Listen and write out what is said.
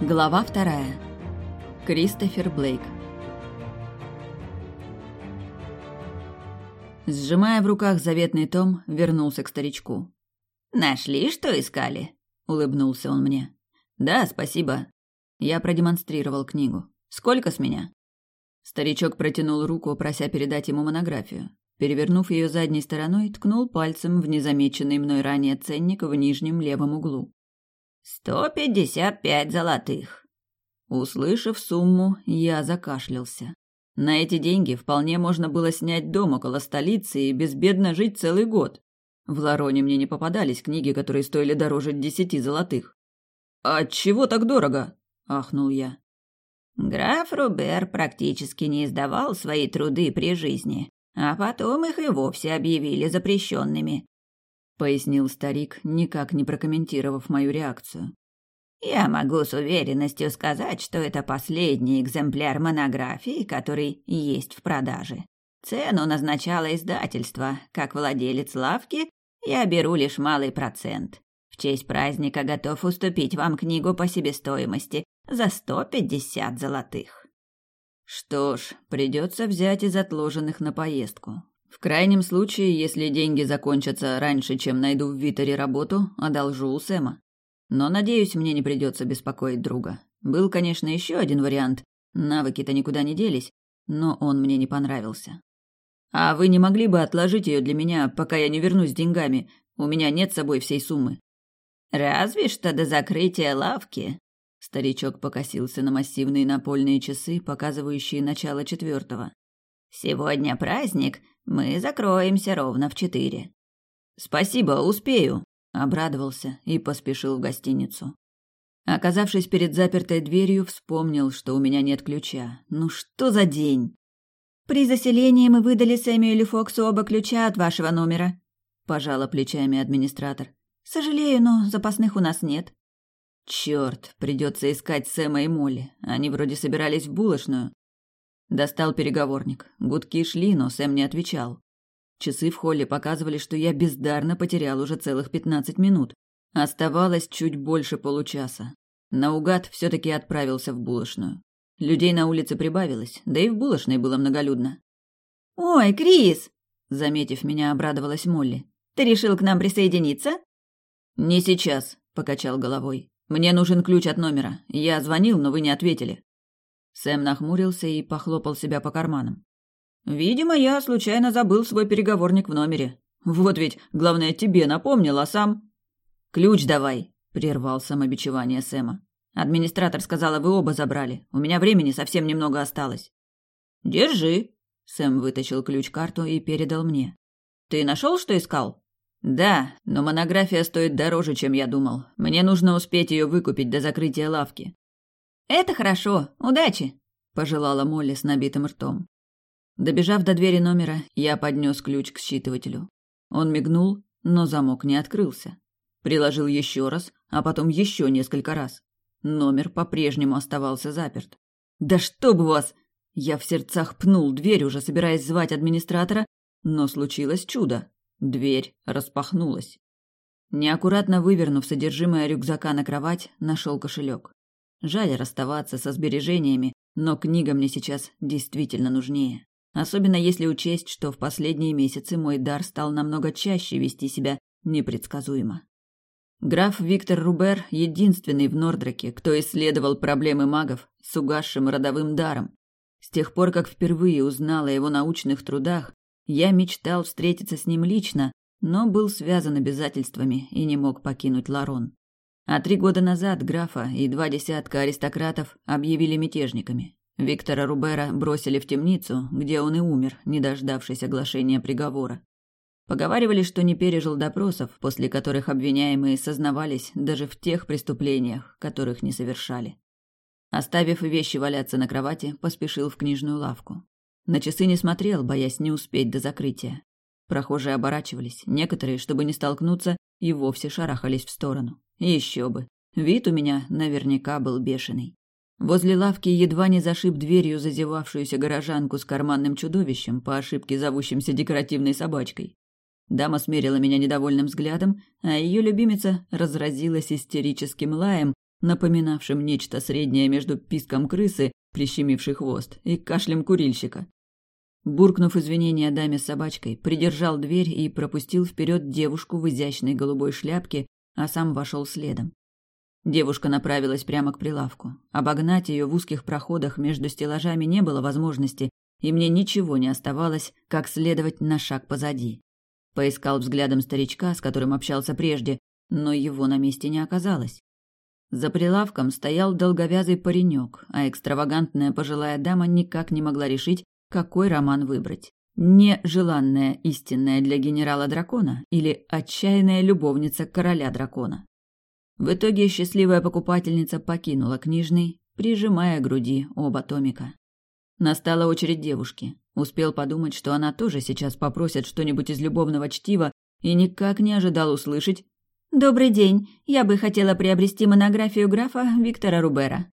Глава вторая. Кристофер Блейк. Сжимая в руках заветный том, вернулся к старичку. «Нашли, что искали?» — улыбнулся он мне. «Да, спасибо». Я продемонстрировал книгу. «Сколько с меня?» Старичок протянул руку, прося передать ему монографию. Перевернув ее задней стороной, ткнул пальцем в незамеченный мной ранее ценник в нижнем левом углу. «Сто пятьдесят пять золотых». Услышав сумму, я закашлялся. На эти деньги вполне можно было снять дом около столицы и безбедно жить целый год. В Лароне мне не попадались книги, которые стоили дороже десяти золотых. «А чего так дорого?» – ахнул я. Граф Рубер практически не издавал свои труды при жизни, а потом их и вовсе объявили запрещенными пояснил старик, никак не прокомментировав мою реакцию. Я могу с уверенностью сказать, что это последний экземпляр монографии, который есть в продаже. Цену назначало издательство. Как владелец лавки, я беру лишь малый процент. В честь праздника готов уступить вам книгу по себестоимости за сто пятьдесят золотых. Что ж, придется взять из отложенных на поездку. В крайнем случае, если деньги закончатся раньше, чем найду в Витере работу, одолжу у Сэма. Но, надеюсь, мне не придется беспокоить друга. Был, конечно, еще один вариант. Навыки-то никуда не делись, но он мне не понравился. А вы не могли бы отложить ее для меня, пока я не вернусь с деньгами? У меня нет с собой всей суммы. Разве что до закрытия лавки. Старичок покосился на массивные напольные часы, показывающие начало четвертого. Сегодня праздник, мы закроемся ровно в четыре. Спасибо, успею, обрадовался и поспешил в гостиницу. Оказавшись перед запертой дверью, вспомнил, что у меня нет ключа. Ну что за день? При заселении мы выдали Сэмюэлю Фоксу оба ключа от вашего номера, пожала плечами администратор. Сожалею, но запасных у нас нет. Черт, придется искать Сэма и Молли. Они вроде собирались в булочную. Достал переговорник. Гудки шли, но Сэм не отвечал. Часы в холле показывали, что я бездарно потерял уже целых пятнадцать минут. Оставалось чуть больше получаса. Наугад все-таки отправился в булочную. Людей на улице прибавилось, да и в булочной было многолюдно. «Ой, Крис!» Заметив меня, обрадовалась Молли. «Ты решил к нам присоединиться?» «Не сейчас», — покачал головой. «Мне нужен ключ от номера. Я звонил, но вы не ответили». Сэм нахмурился и похлопал себя по карманам. «Видимо, я случайно забыл свой переговорник в номере. Вот ведь, главное, тебе напомнил, а сам...» «Ключ давай», — прервал самобичевание Сэма. «Администратор сказала, вы оба забрали. У меня времени совсем немного осталось». «Держи», — Сэм вытащил ключ-карту и передал мне. «Ты нашел, что искал?» «Да, но монография стоит дороже, чем я думал. Мне нужно успеть ее выкупить до закрытия лавки. «Это хорошо. Удачи!» – пожелала Молли с набитым ртом. Добежав до двери номера, я поднес ключ к считывателю. Он мигнул, но замок не открылся. Приложил еще раз, а потом еще несколько раз. Номер по-прежнему оставался заперт. «Да что бы вас!» Я в сердцах пнул дверь, уже собираясь звать администратора, но случилось чудо. Дверь распахнулась. Неаккуратно вывернув содержимое рюкзака на кровать, нашел кошелек. Жаль расставаться со сбережениями, но книга мне сейчас действительно нужнее. Особенно если учесть, что в последние месяцы мой дар стал намного чаще вести себя непредсказуемо. Граф Виктор Рубер – единственный в Нордраке, кто исследовал проблемы магов с угасшим родовым даром. С тех пор, как впервые узнал о его научных трудах, я мечтал встретиться с ним лично, но был связан обязательствами и не мог покинуть Ларон. А три года назад графа и два десятка аристократов объявили мятежниками. Виктора Рубера бросили в темницу, где он и умер, не дождавшись оглашения приговора. Поговаривали, что не пережил допросов, после которых обвиняемые сознавались даже в тех преступлениях, которых не совершали. Оставив вещи валяться на кровати, поспешил в книжную лавку. На часы не смотрел, боясь не успеть до закрытия. Прохожие оборачивались, некоторые, чтобы не столкнуться, и вовсе шарахались в сторону. Еще бы. Вид у меня наверняка был бешеный. Возле лавки едва не зашиб дверью зазевавшуюся горожанку с карманным чудовищем, по ошибке зовущимся декоративной собачкой. Дама смерила меня недовольным взглядом, а ее любимица разразилась истерическим лаем, напоминавшим нечто среднее между писком крысы, прищемившей хвост, и кашлем курильщика. Буркнув извинения даме с собачкой, придержал дверь и пропустил вперед девушку в изящной голубой шляпке, а сам вошел следом. Девушка направилась прямо к прилавку. Обогнать ее в узких проходах между стеллажами не было возможности, и мне ничего не оставалось, как следовать на шаг позади. Поискал взглядом старичка, с которым общался прежде, но его на месте не оказалось. За прилавком стоял долговязый паренек, а экстравагантная пожилая дама никак не могла решить, какой роман выбрать. Нежеланная истинная для генерала-дракона или отчаянная любовница короля-дракона. В итоге счастливая покупательница покинула книжный, прижимая к груди оба томика. Настала очередь девушки. Успел подумать, что она тоже сейчас попросит что-нибудь из любовного чтива, и никак не ожидал услышать «Добрый день. Я бы хотела приобрести монографию графа Виктора Рубера».